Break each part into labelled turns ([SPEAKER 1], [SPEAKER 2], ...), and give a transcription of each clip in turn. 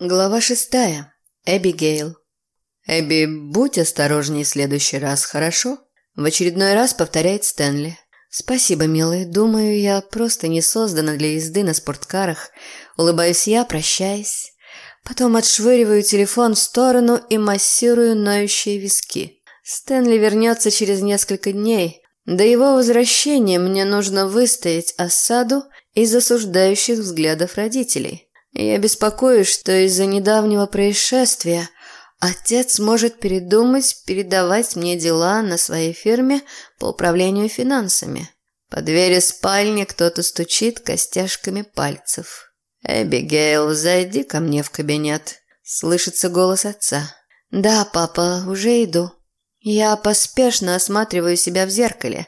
[SPEAKER 1] Глава шестая. Эбигейл. «Эбби, будь осторожней в следующий раз, хорошо?» В очередной раз повторяет Стэнли. «Спасибо, милый. Думаю, я просто не создана для езды на спорткарах. Улыбаюсь я, прощаясь. Потом отшвыриваю телефон в сторону и массирую ноющие виски. Стэнли вернется через несколько дней. До его возвращения мне нужно выстоять осаду из осуждающих взглядов родителей». Я беспокоюсь, что из-за недавнего происшествия отец может передумать передавать мне дела на своей фирме по управлению финансами. По двери спальни кто-то стучит костяшками пальцев. «Эбигейл, зайди ко мне в кабинет», – слышится голос отца. «Да, папа, уже иду». Я поспешно осматриваю себя в зеркале.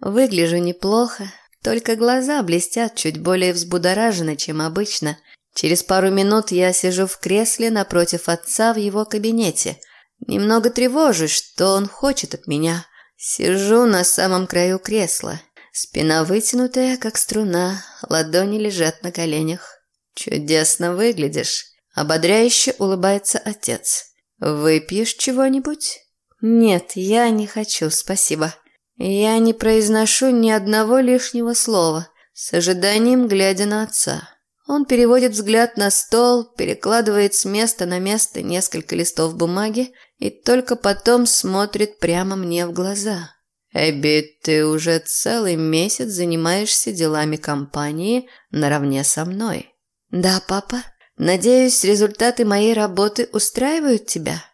[SPEAKER 1] Выгляжу неплохо, только глаза блестят чуть более взбудораженно, чем обычно, Через пару минут я сижу в кресле напротив отца в его кабинете. Немного тревожусь, что он хочет от меня. Сижу на самом краю кресла. Спина вытянутая, как струна, ладони лежат на коленях. «Чудесно выглядишь», – ободряюще улыбается отец. «Выпьешь чего-нибудь?» «Нет, я не хочу, спасибо». Я не произношу ни одного лишнего слова, с ожиданием глядя на отца. Он переводит взгляд на стол, перекладывает с места на место несколько листов бумаги и только потом смотрит прямо мне в глаза. «Эбби, ты уже целый месяц занимаешься делами компании наравне со мной». «Да, папа. Надеюсь, результаты моей работы устраивают тебя?»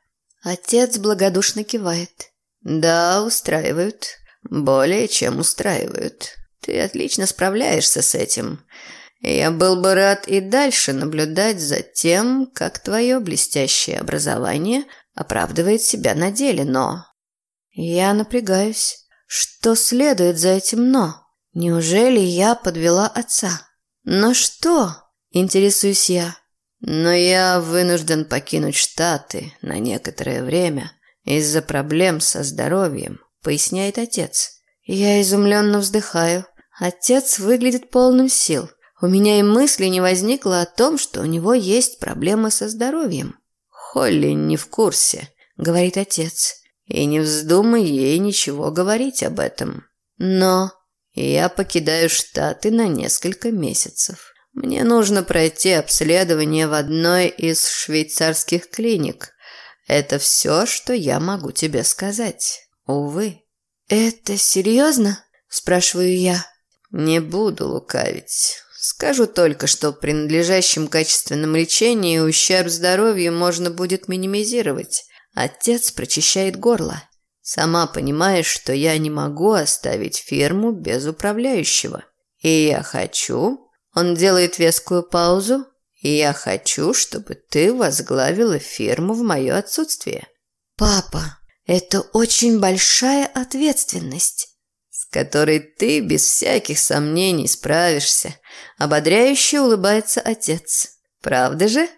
[SPEAKER 1] Отец благодушно кивает. «Да, устраивают. Более чем устраивают. Ты отлично справляешься с этим. Я был бы рад и дальше наблюдать за тем, как твое блестящее образование оправдывает себя на деле, но... Я напрягаюсь. Что следует за этим «но»? Неужели я подвела отца? Но что? Интересуюсь я. Но я вынужден покинуть Штаты на некоторое время из-за проблем со здоровьем, поясняет отец. Я изумленно вздыхаю. Отец выглядит полным сил. У меня и мысли не возникло о том, что у него есть проблемы со здоровьем. «Холли не в курсе», — говорит отец. «И не вздумай ей ничего говорить об этом. Но я покидаю Штаты на несколько месяцев. Мне нужно пройти обследование в одной из швейцарских клиник. Это все, что я могу тебе сказать. Увы». «Это серьезно?» – спрашиваю я. «Не буду лукавить. Скажу только, что при надлежащем качественном лечении ущерб здоровью можно будет минимизировать. Отец прочищает горло. Сама понимаешь, что я не могу оставить фирму без управляющего. И я хочу... Он делает вескую паузу. И я хочу, чтобы ты возглавила фирму в мое отсутствие. Папа, это очень большая ответственность которой ты без всяких сомнений справишься», – ободряюще улыбается отец. «Правда же?»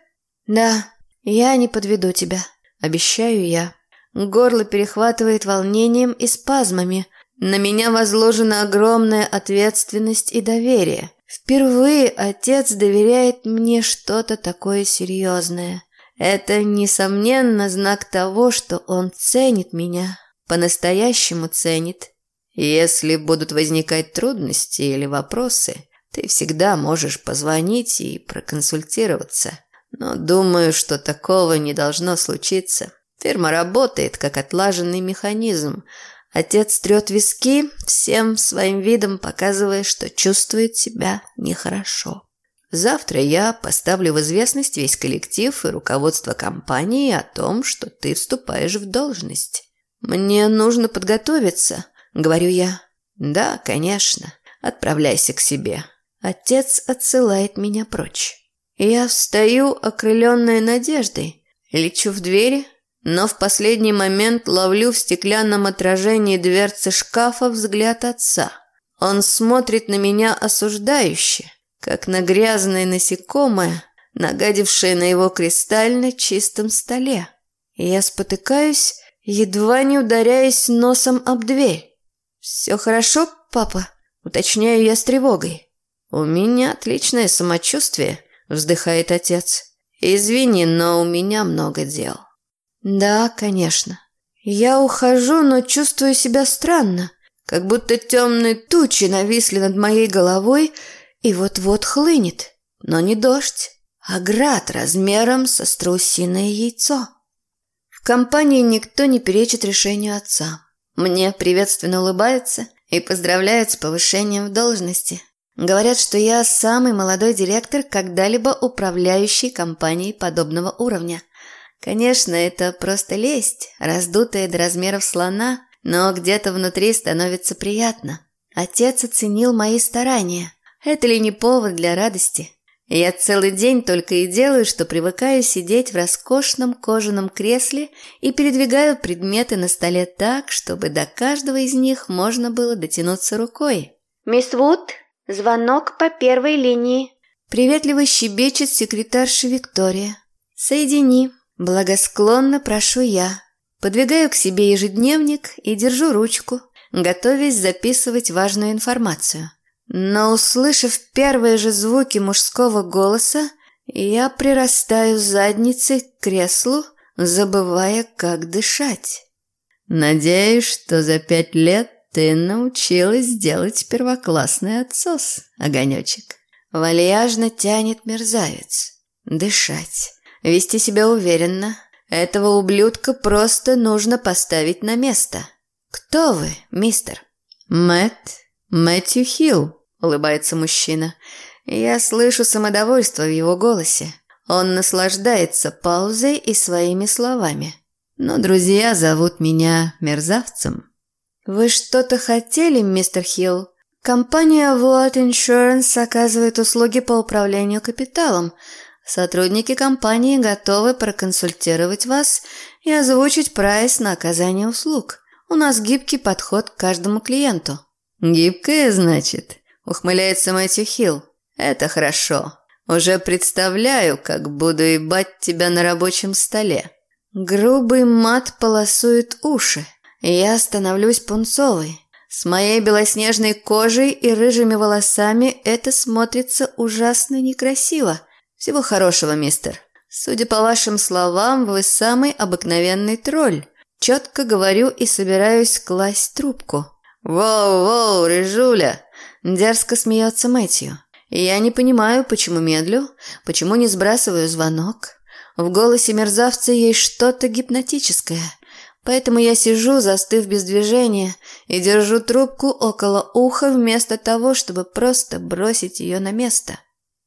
[SPEAKER 1] «Да, я не подведу тебя, обещаю я». Горло перехватывает волнением и спазмами. На меня возложена огромная ответственность и доверие. Впервые отец доверяет мне что-то такое серьезное. Это, несомненно, знак того, что он ценит меня, по-настоящему ценит если будут возникать трудности или вопросы, ты всегда можешь позвонить и проконсультироваться. Но думаю, что такого не должно случиться. Фирма работает как отлаженный механизм. Отец трет виски, всем своим видом показывая, что чувствует себя нехорошо. Завтра я поставлю в известность весь коллектив и руководство компании о том, что ты вступаешь в должность. Мне нужно подготовиться – говорю я. Да, конечно. Отправляйся к себе. Отец отсылает меня прочь. Я встаю, окрыленная надеждой, лечу в двери, но в последний момент ловлю в стеклянном отражении дверцы шкафа взгляд отца. Он смотрит на меня осуждающе, как на грязное насекомое, нагадившее на его кристально чистом столе. Я спотыкаюсь, едва не ударяясь носом об дверь. «Все хорошо, папа?» – уточняю я с тревогой. «У меня отличное самочувствие», – вздыхает отец. Извини, но у меня много дел. Да, конечно. Я ухожу, но чувствую себя странно, как будто темные тучи нависли над моей головой и вот-вот хлынет. Но не дождь, а град размером со страусиное яйцо. В компании никто не перечит решению отца. Мне приветственно улыбаются и поздравляют с повышением в должности. Говорят, что я самый молодой директор, когда-либо управляющий компанией подобного уровня. Конечно, это просто лесть, раздутая до размеров слона, но где-то внутри становится приятно. Отец оценил мои старания. Это ли не повод для радости? Я целый день только и делаю, что привыкаю сидеть в роскошном кожаном кресле и передвигаю предметы на столе так, чтобы до каждого из них можно было дотянуться рукой.
[SPEAKER 2] «Мисс Вуд, Звонок по первой линии.
[SPEAKER 1] Приветливо щебечет секретарша Виктория. Соедини. Благосклонно прошу я. Подвигаю к себе ежедневник и держу ручку, готовясь записывать важную информацию. Но услышав первые же звуки мужского голоса, я прирастаю задницей к креслу, забывая, как дышать. Надеюсь, что за пять лет ты научилась делать первоклассный отсос, огонечек. Вальяжно тянет мерзавец. Дышать. Вести себя уверенно. Этого ублюдка просто нужно поставить на место. Кто вы, мистер? Мэтт. Мэтью Хилл, улыбается мужчина. Я слышу самодовольство в его голосе. Он наслаждается паузой и своими словами. Но друзья зовут меня мерзавцем. «Вы что-то хотели, мистер Хилл?» Компания World Insurance оказывает услуги по управлению капиталом. Сотрудники компании готовы проконсультировать вас и озвучить прайс на оказание услуг. У нас гибкий подход к каждому клиенту. Гибкая, значит, ухмыляется Мэтью Хилл. Это хорошо. Уже представляю, как буду ебать тебя на рабочем столе. Грубый мат полосует уши. Я становлюсь пунцовой. С моей белоснежной кожей и рыжими волосами это смотрится ужасно некрасиво. Всего хорошего, мистер. Судя по вашим словам, вы самый обыкновенный тролль. Четко говорю и собираюсь класть трубку. «Воу-воу, рыжуля!» Дерзко смеется Мэтью. Я не понимаю, почему медлю, почему не сбрасываю звонок. В голосе мерзавца есть что-то гипнотическое – Поэтому я сижу, застыв без движения, и держу трубку около уха вместо того, чтобы просто бросить ее на место.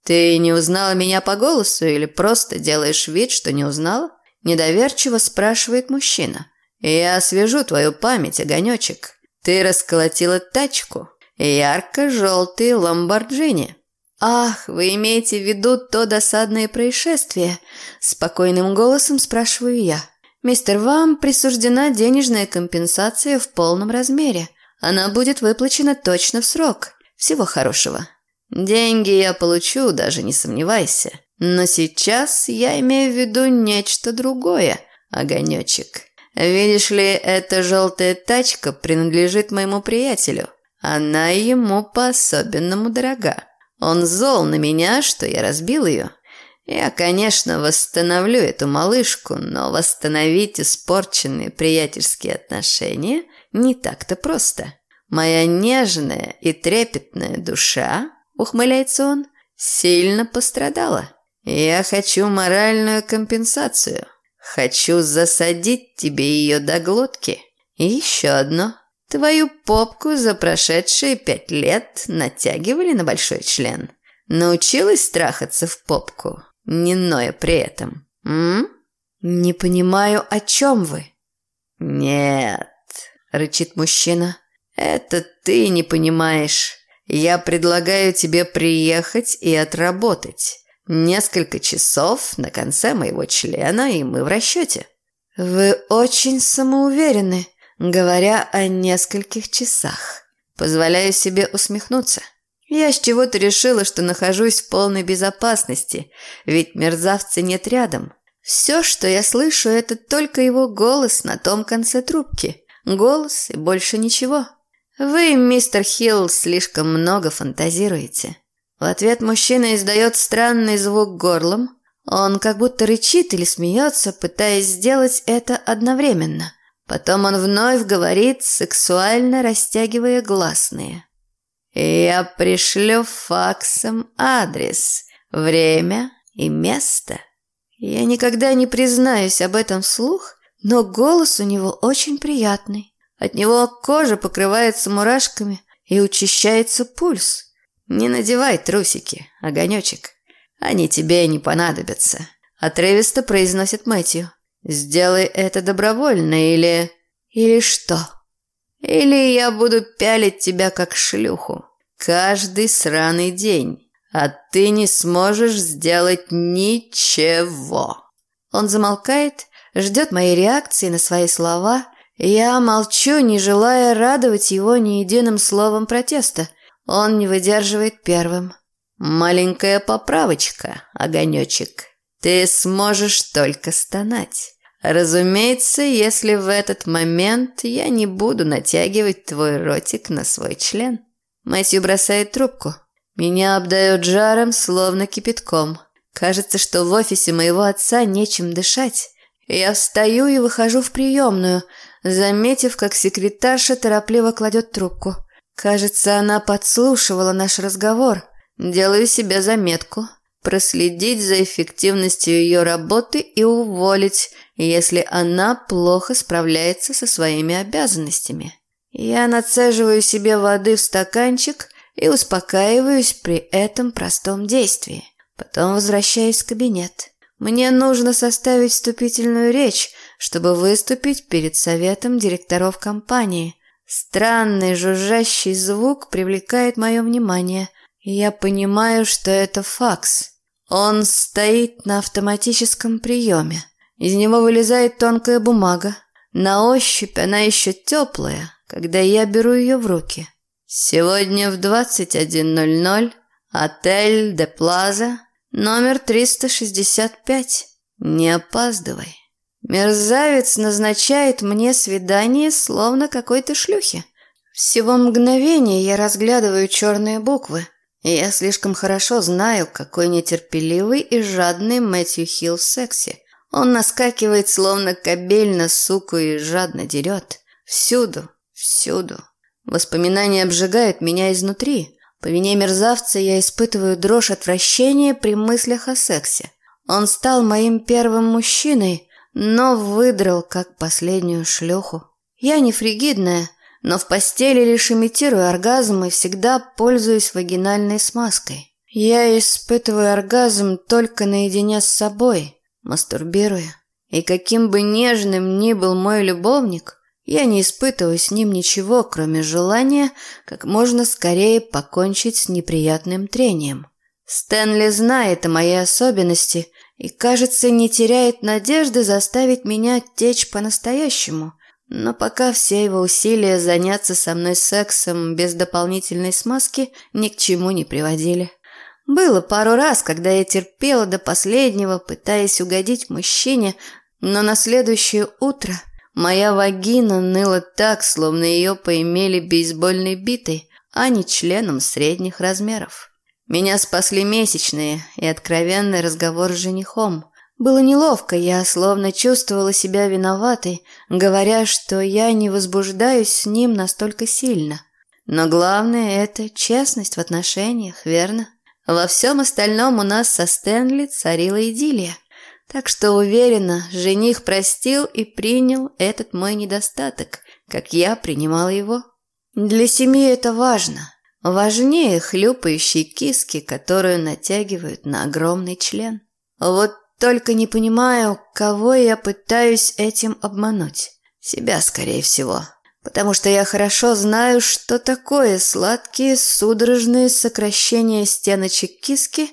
[SPEAKER 1] «Ты не узнала меня по голосу или просто делаешь вид, что не узнала?» Недоверчиво спрашивает мужчина. «Я освежу твою память, огонечек. Ты расколотила тачку. Ярко-желтый ламборджини». «Ах, вы имеете в виду то досадное происшествие?» Спокойным голосом спрашиваю я. «Мистер, вам присуждена денежная компенсация в полном размере. Она будет выплачена точно в срок. Всего хорошего». «Деньги я получу, даже не сомневайся. Но сейчас я имею в виду нечто другое, огонечек. Видишь ли, эта желтая тачка принадлежит моему приятелю. Она ему по-особенному дорога. Он зол на меня, что я разбил ее. Я, конечно, восстановлю эту малышку, но восстановить испорченные приятельские отношения не так-то просто. Моя нежная и трепетная душа, ухмыляется он, сильно пострадала. Я хочу моральную компенсацию. Хочу засадить тебе ее до глотки. И еще одно. Твою попку за прошедшие пять лет натягивали на большой член. Научилась страхаться в попку? не ноя при этом. М? Не понимаю, о чем вы. Нет, рычит мужчина. Это ты не понимаешь. Я предлагаю тебе приехать и отработать. Несколько часов на конце моего члена, и мы в расчете. Вы очень самоуверены, говоря о нескольких часах. Позволяю себе усмехнуться. Я с чего-то решила, что нахожусь в полной безопасности, ведь мерзавца нет рядом. Все, что я слышу, это только его голос на том конце трубки. Голос и больше ничего. Вы, мистер Хилл, слишком много фантазируете. В ответ мужчина издает странный звук горлом. Он как будто рычит или смеется, пытаясь сделать это одновременно. Потом он вновь говорит, сексуально растягивая гласные. «Я пришлю факсом адрес, время и место». Я никогда не признаюсь об этом вслух, но голос у него очень приятный. От него кожа покрывается мурашками и учащается пульс. Не надевай трусики, огонечек. Они тебе не понадобятся. Отрывисто произносит Мэтью. Сделай это добровольно или... Или что? Или я буду пялить тебя как шлюху. Каждый сраный день. А ты не сможешь сделать ничего. Он замолкает, ждет моей реакции на свои слова. Я молчу, не желая радовать его ни единым словом протеста. Он не выдерживает первым. «Маленькая поправочка, огонечек. Ты сможешь только стонать. Разумеется, если в этот момент я не буду натягивать твой ротик на свой член». Мэтью бросает трубку. Меня обдает жаром, словно кипятком. Кажется, что в офисе моего отца нечем дышать. Я встаю и выхожу в приемную, заметив, как секретарша торопливо кладет трубку. Кажется, она подслушивала наш разговор. Делаю себе заметку. Проследить за эффективностью ее работы и уволить, если она плохо справляется со своими обязанностями. Я нацеживаю себе воды в стаканчик и успокаиваюсь при этом простом действии. Потом возвращаюсь в кабинет. Мне нужно составить вступительную речь, чтобы выступить перед советом директоров компании. Странный жужжащий звук привлекает мое внимание – я понимаю, что это факс. Он стоит на автоматическом приеме. Из него вылезает тонкая бумага. На ощупь она еще теплая, когда я беру ее в руки. Сегодня в 21.00 отель «Де Плаза», номер 365. Не опаздывай. Мерзавец назначает мне свидание, словно какой-то шлюхи. Всего мгновения я разглядываю черные буквы – я слишком хорошо знаю, какой нетерпеливый и жадный Мэтью Хилл в сексе. Он наскакивает, словно кобель на суку и жадно дерет. Всюду, всюду. Воспоминания обжигают меня изнутри. По вине мерзавца я испытываю дрожь отвращения при мыслях о сексе. Он стал моим первым мужчиной, но выдрал как последнюю шлюху. Я не фригидная, но в постели лишь имитирую оргазм и всегда пользуюсь вагинальной смазкой. Я испытываю оргазм только наедине с собой, мастурбируя. И каким бы нежным ни был мой любовник, я не испытываю с ним ничего, кроме желания как можно скорее покончить с неприятным трением. Стэнли знает о моей особенности и, кажется, не теряет надежды заставить меня течь по-настоящему – но пока все его усилия заняться со мной сексом без дополнительной смазки ни к чему не приводили. Было пару раз, когда я терпела до последнего, пытаясь угодить мужчине, но на следующее утро моя вагина ныла так, словно ее поимели бейсбольной битой, а не членом средних размеров. Меня спасли месячные и откровенный разговор с женихом. Было неловко, я словно чувствовала себя виноватой, говоря, что я не возбуждаюсь с ним настолько сильно. Но главное – это честность в отношениях, верно? Во всем остальном у нас со Стэнли царила идиллия. Так что уверена, жених простил и принял этот мой недостаток, как я принимала его. Для семьи это важно. Важнее хлюпающей киски, которую натягивают на огромный член. Вот только не понимаю, кого я пытаюсь этим обмануть. Себя, скорее всего. Потому что я хорошо знаю, что такое сладкие судорожные сокращения стеночек киски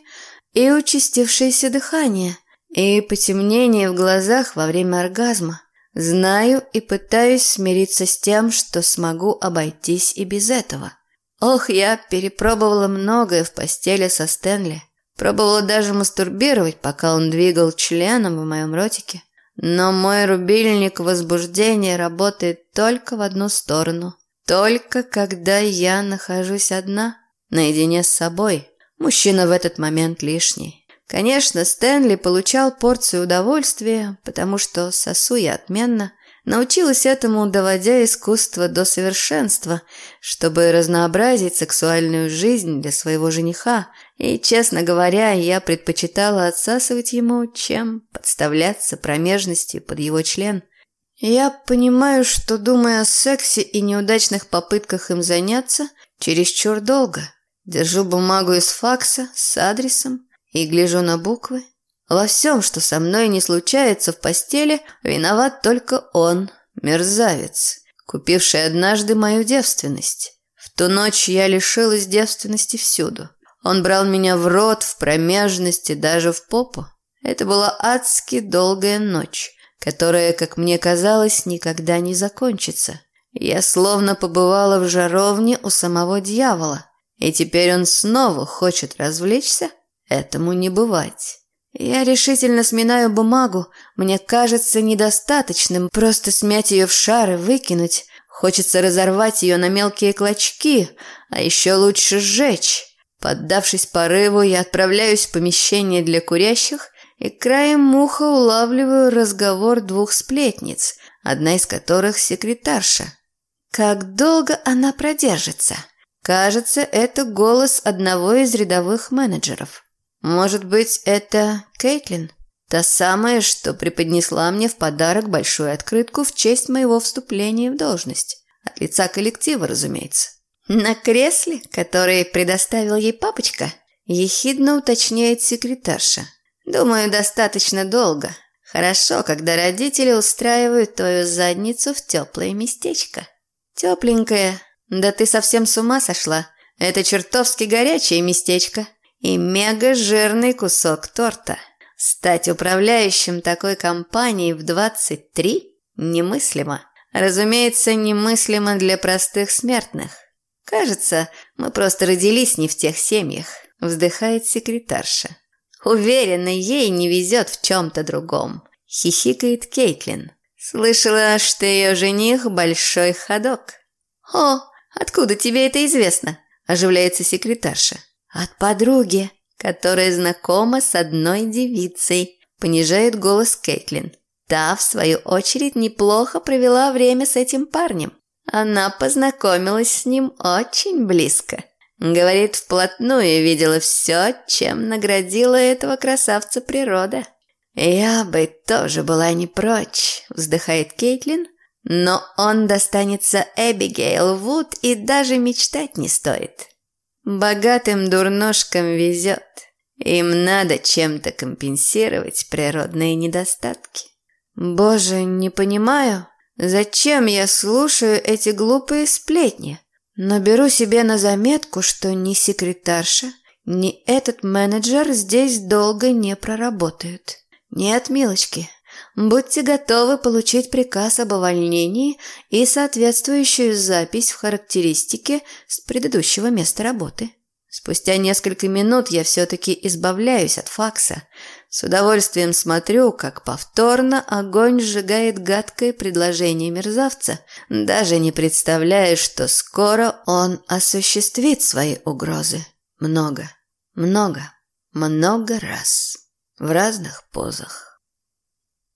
[SPEAKER 1] и участившееся дыхание, и потемнение в глазах во время оргазма. Знаю и пытаюсь смириться с тем, что смогу обойтись и без этого. Ох, я перепробовала многое в постели со Стэнли. Пробовала даже мастурбировать, пока он двигал членом в моем ротике. Но мой рубильник возбуждения работает только в одну сторону. Только когда я нахожусь одна, наедине с собой. Мужчина в этот момент лишний. Конечно, Стэнли получал порцию удовольствия, потому что сосу я отменно. Научилась этому, доводя искусство до совершенства, чтобы разнообразить сексуальную жизнь для своего жениха. И, честно говоря, я предпочитала отсасывать ему, чем подставляться промежностью под его член. Я понимаю, что, думая о сексе и неудачных попытках им заняться, чересчур долго. Держу бумагу из факса с адресом, и гляжу на буквы. Во всем, что со мной не случается в постели, виноват только он, мерзавец, купивший однажды мою девственность. В ту ночь я лишилась девственности всюду. Он брал меня в рот, в промежности, даже в попу. Это была адски долгая ночь, которая, как мне казалось, никогда не закончится. Я словно побывала в жаровне у самого дьявола, и теперь он снова хочет развлечься Этому не бывать. Я решительно сминаю бумагу. Мне кажется недостаточным просто смять ее в шар и выкинуть. Хочется разорвать ее на мелкие клочки, а еще лучше сжечь. Поддавшись порыву, я отправляюсь в помещение для курящих и краем муха улавливаю разговор двух сплетниц, одна из которых секретарша. Как долго она продержится? Кажется, это голос одного из рядовых менеджеров. Может быть, это Кейтлин? Та самая, что преподнесла мне в подарок большую открытку в честь моего вступления в должность. От лица коллектива, разумеется. На кресле, которое предоставил ей папочка, ехидно уточняет секретарша. Думаю, достаточно долго. Хорошо, когда родители устраивают твою задницу в теплое местечко. Тепленькое. Да ты совсем с ума сошла. Это чертовски горячее местечко и мега-жирный кусок торта. Стать управляющим такой компанией в 23 немыслимо. Разумеется, немыслимо для простых смертных. Кажется, мы просто родились не в тех семьях, вздыхает секретарша. Уверена, ей не везет в чем-то другом. Хихикает Кейтлин. Слышала, что ее жених большой ходок. О, откуда тебе это известно? Оживляется секретарша. От подруги, которая знакома с одной девицей, понижает голос Кейтлин. Та, в свою очередь, неплохо провела время с этим парнем. Она познакомилась с ним очень близко. Говорит, вплотную видела все, чем наградила этого красавца природа. «Я бы тоже была не прочь», – вздыхает Кейтлин, «но он достанется Эбигейл Вуд и даже мечтать не стоит». Богатым дурношкам везет. Им надо чем-то компенсировать природные недостатки. Боже, не понимаю, зачем я слушаю эти глупые сплетни, но беру себе на заметку, что ни секретарша, ни этот менеджер здесь долго не проработают. Нет, милочки, Будьте готовы получить приказ об увольнении и соответствующую запись в характеристике с предыдущего места работы. Спустя несколько минут я все-таки избавляюсь от факса. С удовольствием смотрю, как повторно огонь сжигает гадкое предложение мерзавца, даже не представляя, что скоро он осуществит свои угрозы. Много, много, много раз. В разных позах.